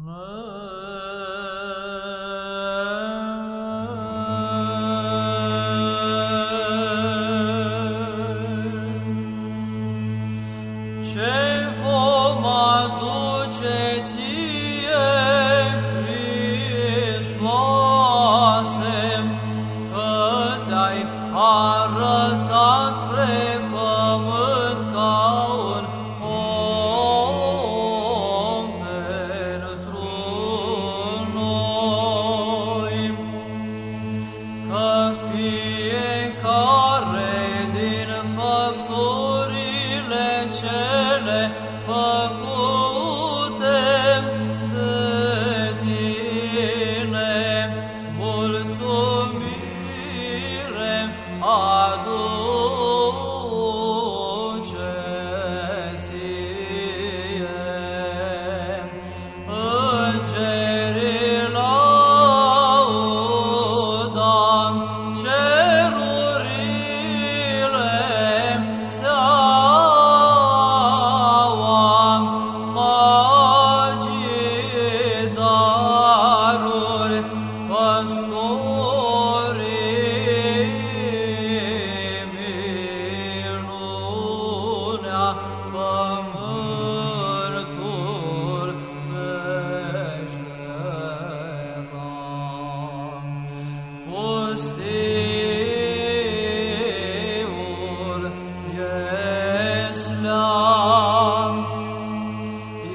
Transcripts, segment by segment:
么 cele făcute de tine, mulțumire aduce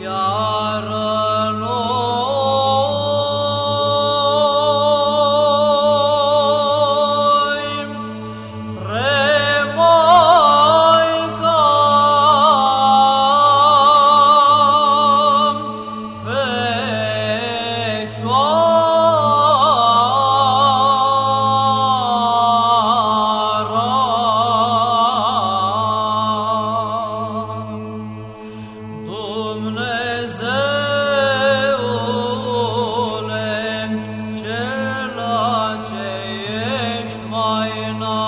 呀。mine.